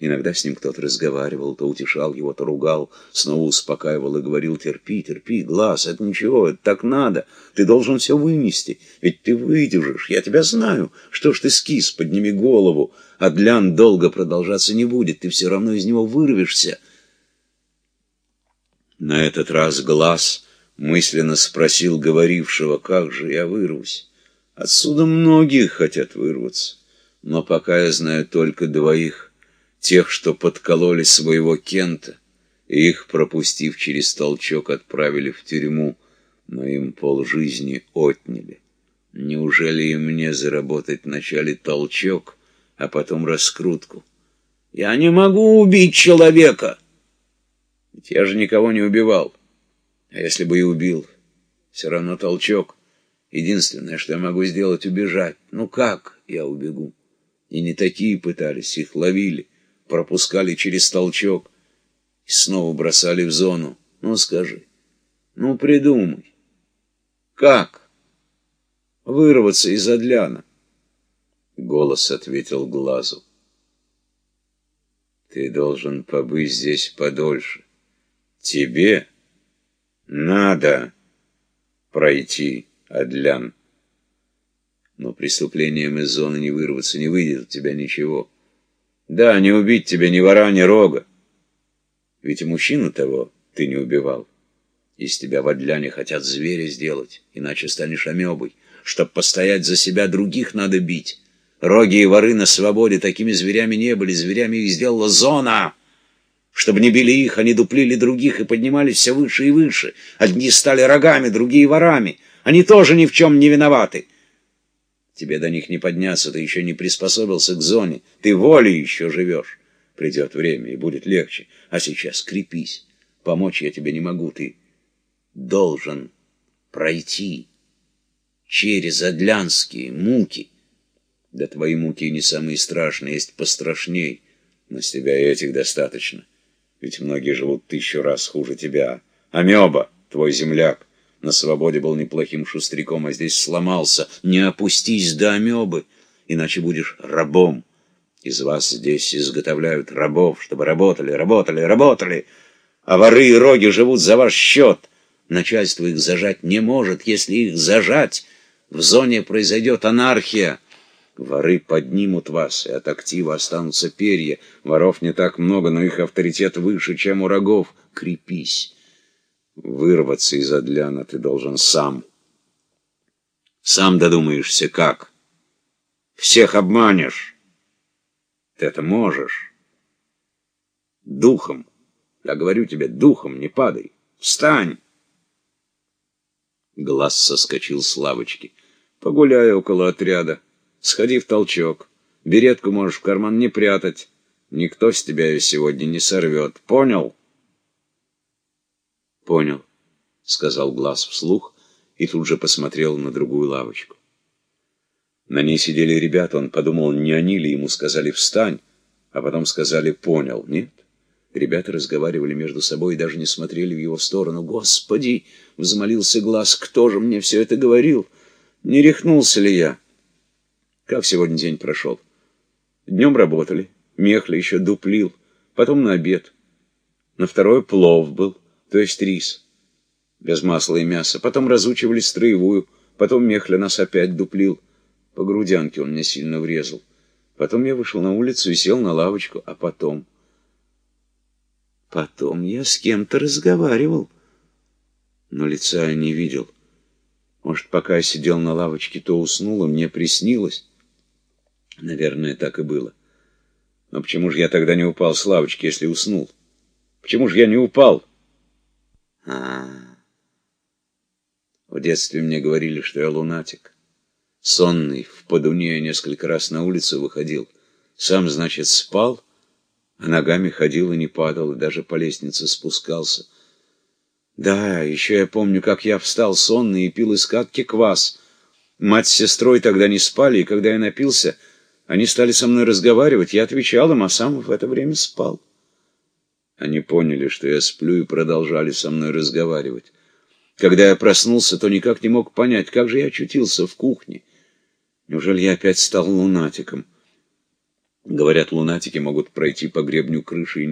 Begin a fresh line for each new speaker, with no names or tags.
Иногда с ним кто-то разговаривал, то утешал его, то ругал, снова успокаивал и говорил, терпи, терпи, глаз, это ничего, это так надо, ты должен все вынести, ведь ты выдержишь, я тебя знаю, что ж ты скис, подними голову, а длян долго продолжаться не будет, ты все равно из него вырвешься. На этот раз глаз мысленно спросил говорившего, как же я вырвусь. Отсюда многие хотят вырваться, но пока я знаю только двоих тех, что подкололи своего Кента, и их, пропустив через толчок, отправили в тюрьму, но им полжизни отняли. Неужели и мне заработать вначале толчок, а потом раскрутку? Я не могу убить человека! Ведь я же никого не убивал. А если бы и убил, все равно толчок. Единственное, что я могу сделать, убежать. Ну как я убегу? И не такие пытались, их ловили пропускали через толчок и снова бросали в зону. Ну, скажи, ну, придумай. Как? Вырваться из Адляна? Голос ответил глазу. Ты должен побыть здесь подольше. Тебе надо пройти Адлян. Но преступлением из зоны не вырваться не выйдет у тебя ничего. Да, не убить тебя ни вора, ни рога. Ведь и мужчину того ты не убивал. Из тебя в хотят зверя сделать, иначе станешь амебой. Чтоб постоять за себя, других надо бить. Роги и воры на свободе такими зверями не были, зверями их сделала зона. Чтобы не били их, они дуплили других и поднимались все выше и выше. Одни стали рогами, другие ворами. Они тоже ни в чем не виноваты. Тебе до них не подняться, ты еще не приспособился к зоне. Ты волей еще живешь. Придет время, и будет легче. А сейчас крепись. Помочь я тебе не могу. Ты должен пройти через адлянские муки. Да твои муки не самые страшные, есть пострашней. Но с тебя и этих достаточно. Ведь многие живут тысячу раз хуже тебя. Амеба, твой земляк, на свободе был неплохим шустряком, а здесь сломался. Не опустись до амебы, иначе будешь рабом. Из вас здесь изготовляют рабов, чтобы работали, работали, работали. А воры и роги живут за ваш счет. Начальство их зажать не может. Если их зажать, в зоне произойдет анархия. Воры поднимут вас, и от актива останутся перья. Воров не так много, но их авторитет выше, чем у рогов. Крепись. Вырваться из Адляна ты должен сам. Сам додумаешься, как. Всех обманешь. Ты это можешь. Духом. Я говорю тебе, духом не падай. Встань. Глаз соскочил с лавочки. Погуляй около отряда. Сходи в толчок. Беретку можешь в карман не прятать. Никто с тебя ее сегодня не сорвет. Понял? «Понял», — сказал Глаз вслух и тут же посмотрел на другую лавочку. На ней сидели ребята, он подумал, не они ли ему сказали «встань», а потом сказали «понял». Нет, ребята разговаривали между собой и даже не смотрели в его сторону. «Господи!» — взмолился Глаз, «кто же мне все это говорил? Не рехнулся ли я?» «Как сегодня день прошел?» «Днем работали, Мехля еще дуплил, потом на обед. На второй плов был» то есть рис, без масла и мяса. Потом разучивали строевую, потом Мехля нас опять дуплил. По грудянке он мне сильно врезал. Потом я вышел на улицу и сел на лавочку, а потом... Потом я с кем-то разговаривал, но лица я не видел. Может, пока я сидел на лавочке, то уснул, и мне приснилось. Наверное, так и было. Но почему же я тогда не упал с лавочки, если уснул? Почему же я не упал? А, В детстве мне говорили, что я лунатик. Сонный, в подуне несколько раз на улицу выходил. Сам, значит, спал, а ногами ходил и не падал, и даже по лестнице спускался. Да, еще я помню, как я встал сонный и пил из катки квас. Мать с сестрой тогда не спали, и когда я напился, они стали со мной разговаривать. Я отвечал им, а сам в это время спал. Они поняли, что я сплю, и продолжали со мной разговаривать. Когда я проснулся, то никак не мог понять, как же я очутился в кухне. Неужели я опять стал лунатиком? Говорят, лунатики могут пройти по гребню крыши и